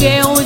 eu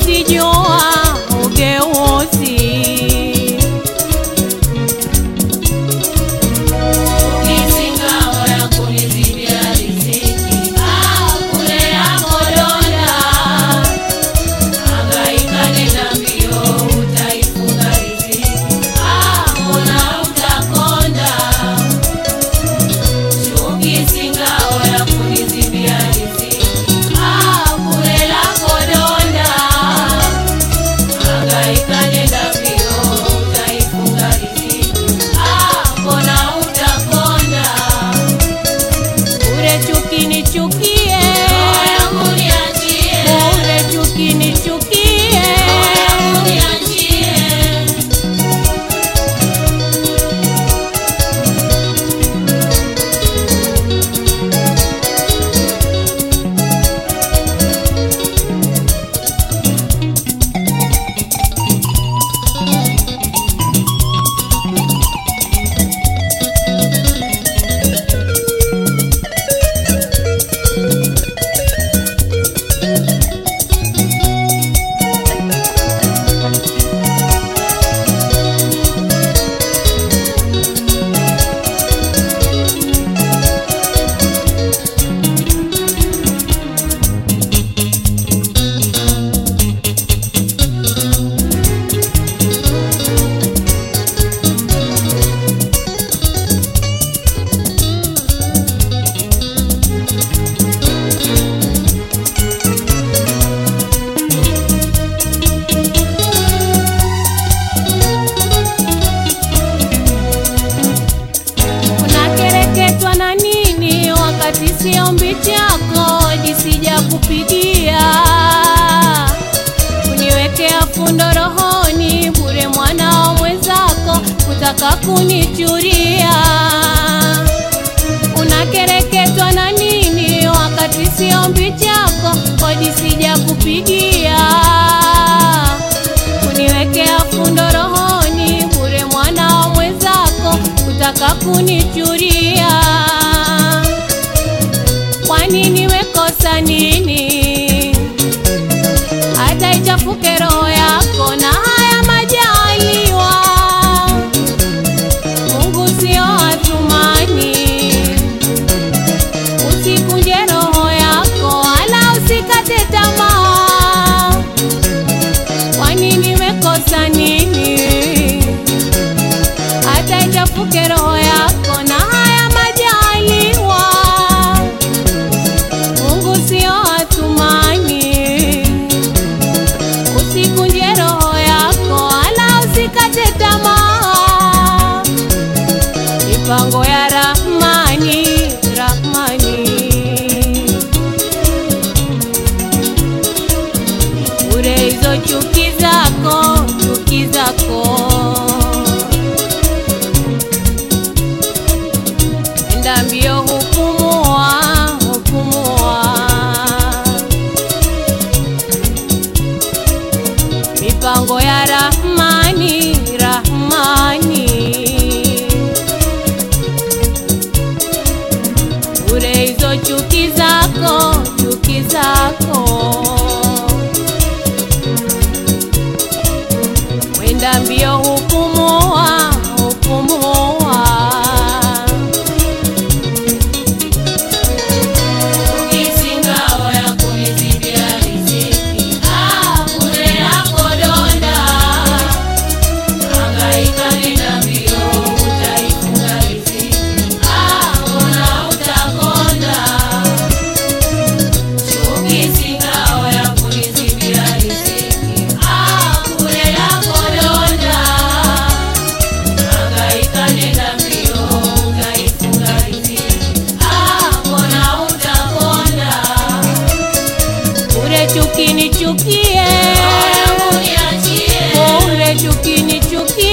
we chukini chukini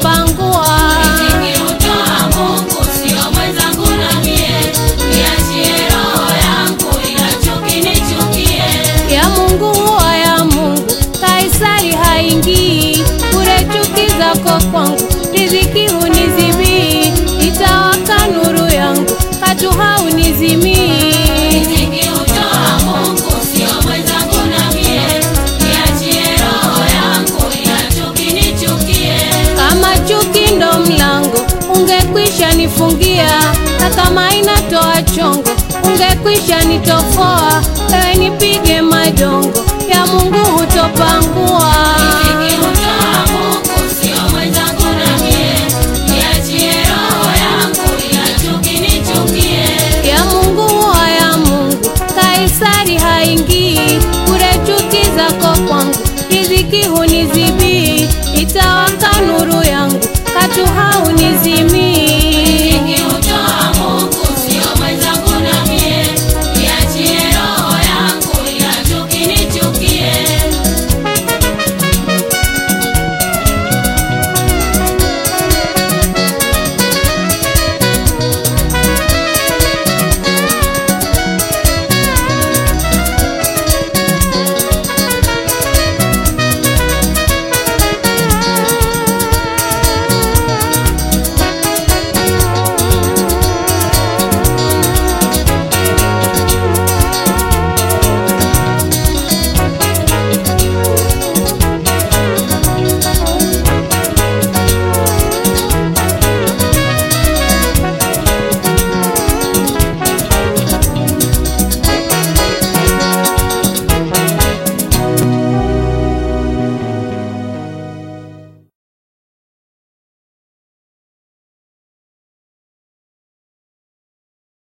放过 mchongo, ungekwisha nitofoa, ewe nipige madongo, ya Mungu hutopangua.